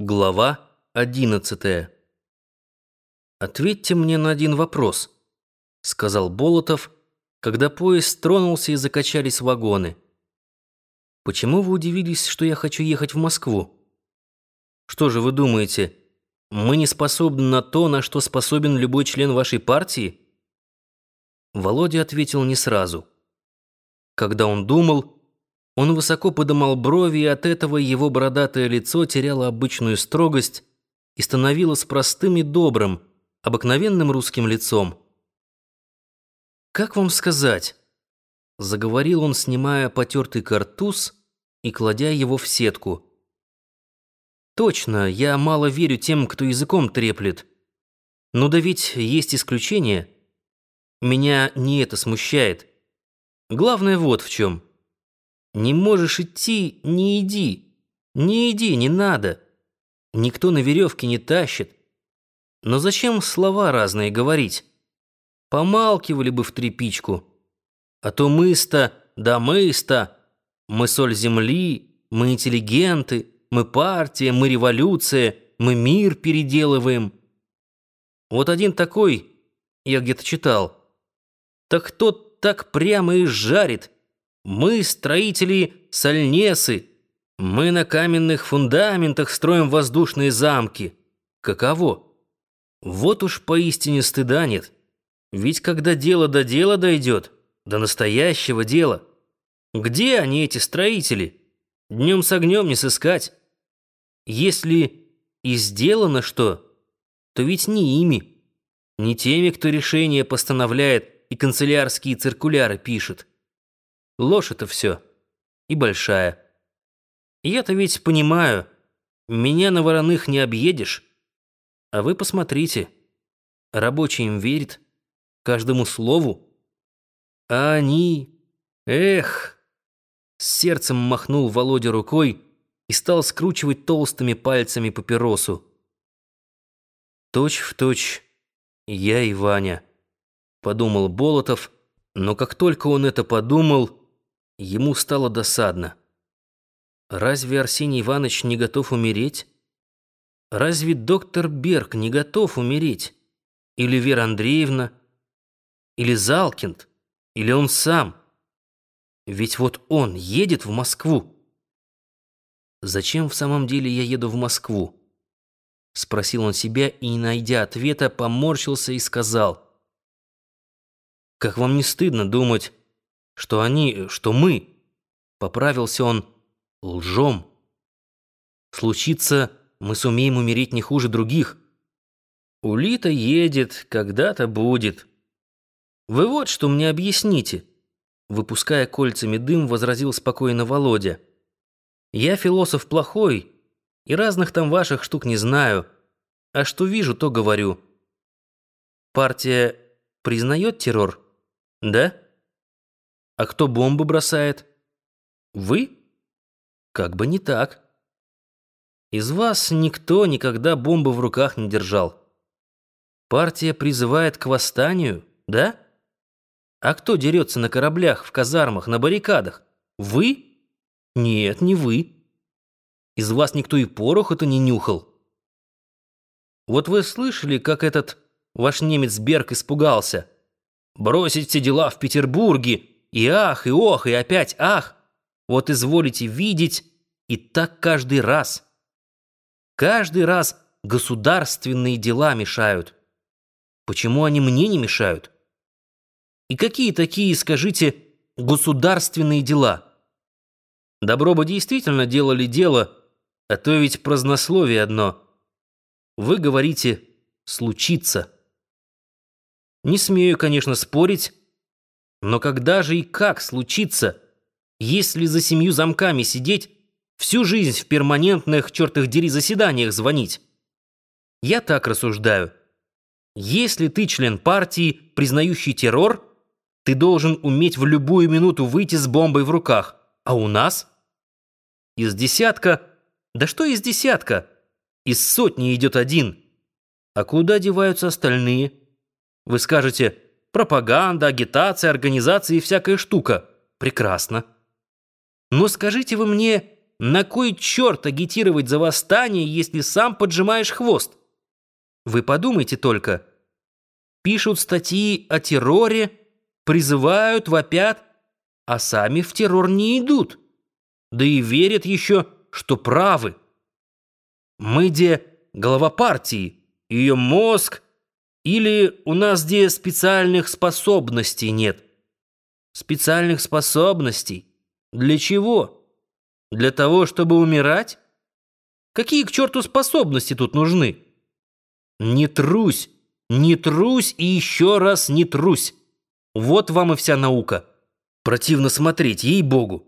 Глава одиннадцатая. «Ответьте мне на один вопрос», — сказал Болотов, когда поезд тронулся и закачались вагоны. «Почему вы удивились, что я хочу ехать в Москву? Что же вы думаете, мы не способны на то, на что способен любой член вашей партии?» Володя ответил не сразу. Когда он думал, он высоко подымал брови, и от этого его бородатое лицо теряло обычную строгость и становилось простым и добрым, обыкновенным русским лицом. «Как вам сказать?» — заговорил он, снимая потертый картуз и кладя его в сетку. «Точно, я мало верю тем, кто языком треплет. Но да ведь есть исключения. Меня не это смущает. Главное вот в чем». Не можешь идти — не иди. Не иди, не надо. Никто на веревке не тащит. Но зачем слова разные говорить? Помалкивали бы в трепичку. А то мы-то, да мы-то, мы соль земли, мы интеллигенты, мы партия, мы революция, мы мир переделываем. Вот один такой, я где-то читал. Так тот так прямо и жарит — мы строители Сальнесы. Мы на каменных фундаментах строим воздушные замки. Каково? Вот уж поистине стыда нет. Ведь когда дело до дела дойдет, до настоящего дела, где они, эти строители? Днем с огнем не сыскать. Если и сделано что, то ведь не ими, не теми, кто решения постановляет и канцелярские циркуляры пишет. Ложь это все. И большая. Я-то ведь понимаю, меня на вороных не объедешь. А вы посмотрите. Рабочий им верит. Каждому слову. А они... Эх! С сердцем махнул Володя рукой и стал скручивать толстыми пальцами папиросу. Точь в точь я и Ваня, подумал Болотов, но как только он это подумал, Ему стало досадно. Разве Арсений Иванович не готов умереть? Разве доктор Берг не готов умереть? Или Вера Андреевна? Или Залкинд? Или он сам? Ведь вот он едет в Москву. «Зачем в самом деле я еду в Москву?» Спросил он себя и, не найдя ответа, поморщился и сказал. «Как вам не стыдно думать, что они, что мы, поправился он, лжем. Случится, мы сумеем умереть не хуже других. Улита едет, когда-то будет. Вы вот что мне объясните. Выпуская кольцами дым, возразил спокойно Володя. Я философ плохой и разных там ваших штук не знаю, а что вижу, то говорю. Партия признает террор, да? А кто бомбы бросает? Вы? Как бы не так. Из вас никто никогда бомбы в руках не держал. Партия призывает к восстанию, да? А кто дерется на кораблях, в казармах, на баррикадах? Вы? Нет, не вы. Из вас никто и порох-то не нюхал. Вот вы слышали, как этот ваш немец Берг испугался? Бросить все дела в Петербурге и ах, и ох, и опять ах. Вот изволите видеть, и так каждый раз. Каждый раз государственные дела мешают. Почему они мне не мешают? И какие такие, скажите, государственные дела? Добро бы действительно делали дело, а то ведь празднословие одно. Вы говорите «случится». Не смею, конечно, спорить, но когда же и как случится, если за семью замками сидеть, всю жизнь в перманентных чертых дери заседаниях звонить? Я так рассуждаю. Если ты член партии, признающий террор, ты должен уметь в любую минуту выйти с бомбой в руках. А у нас? Из десятка... Да что из десятка? Из сотни идет один. А куда деваются остальные? Вы скажете... Пропаганда, агитация, организация и всякая штука. Прекрасно. Но скажите вы мне, на кой черт агитировать за восстание, если сам поджимаешь хвост? Вы подумайте только. Пишут статьи о терроре, призывают, вопят, а сами в террор не идут. Да и верят еще, что правы. Мы где глава партии, ее мозг, или у нас где специальных способностей нет? Специальных способностей? Для чего? Для того, чтобы умирать? Какие к черту способности тут нужны? Не трусь, не трусь и еще раз не трусь. Вот вам и вся наука. Противно смотреть, ей-богу.